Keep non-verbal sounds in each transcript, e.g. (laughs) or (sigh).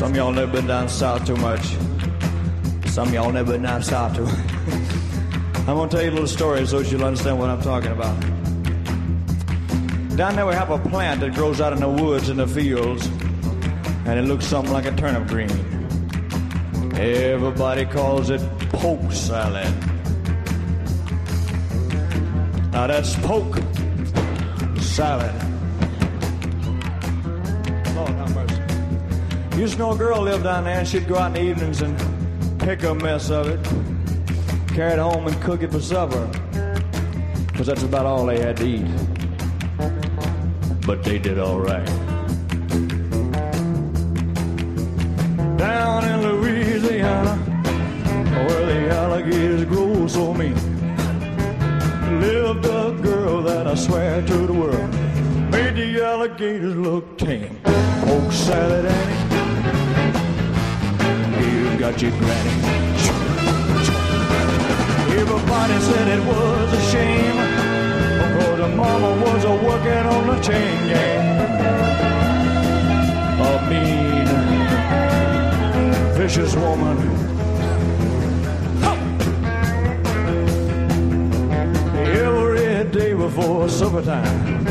Some y'all never been down south too much. Some y'all never been down south too. (laughs) I'm gonna tell you a little story so you'll understand what I'm talking about. Down there we have a plant that grows out in the woods and the fields, and it looks something like a turnip green. Everybody calls it poke salad. Now that's poke salad. Lord have mercy. Used to know a girl lived down there, and she'd go out in the evenings and pick a mess of it, carry it home and cook it for supper. Because that's about all they had to eat. But they did all right. Down in Louisiana, where the alligators grow so mean, lived a girl that I swear to the world made the alligators look tame. Poke salad, Annie. Your granny. Everybody said it was a shame. Because the mama was a working on the chain gang. A mean, vicious woman. Day before supper time,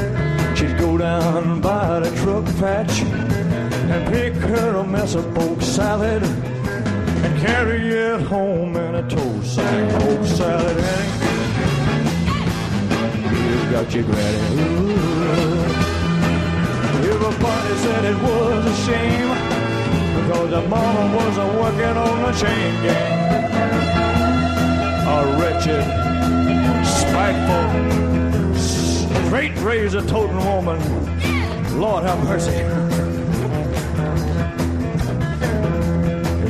she'd go down by the truck patch and pick her a mess of poke salad carry it home in a toast sack. Poke salad. You got your granny. Ooh. Everybody said it was a shame because the mama wasn't working on the chain gang. A wretched, spiteful, straight razor toting woman. Lord have mercy.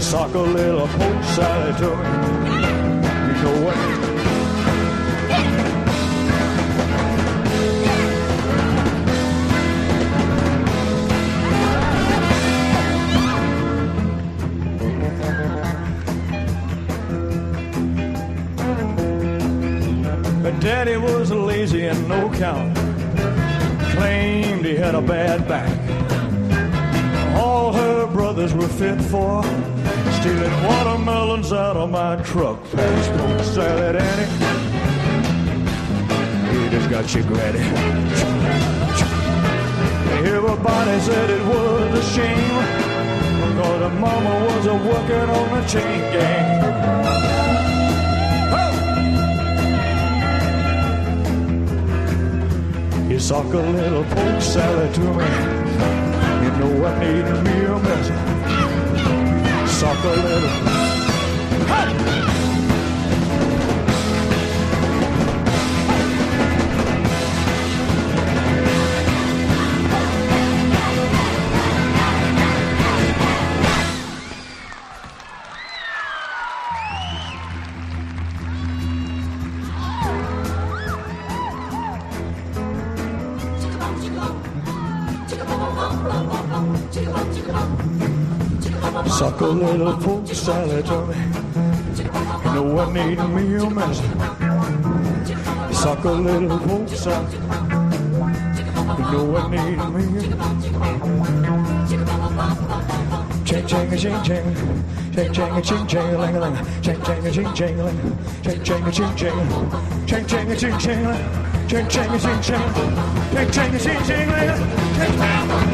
Sock a little poke salad to. You know what? But Daddy was lazy and no count. Claimed he had a bad back. Her were fit for stealing watermelons out of my truck. Pass poke salad, Annie. You just got your granny. Everybody said it was a shame because the mama was a working on the chain gang. Sock a little poke salad to me. You know I need me a mess. Sock a little. Suck a little poke salad to me. You know I need me a mess. Suck a little poke salad. You know I need me a Ching ching a ching ching, ching ching a ching ching a ling a ling, ching ching a ching ching a ling, ching ching a ching ching, ching ching a ching ching a ling, ching ching a ching ching, ching ching a ching ching a ling, ching ching.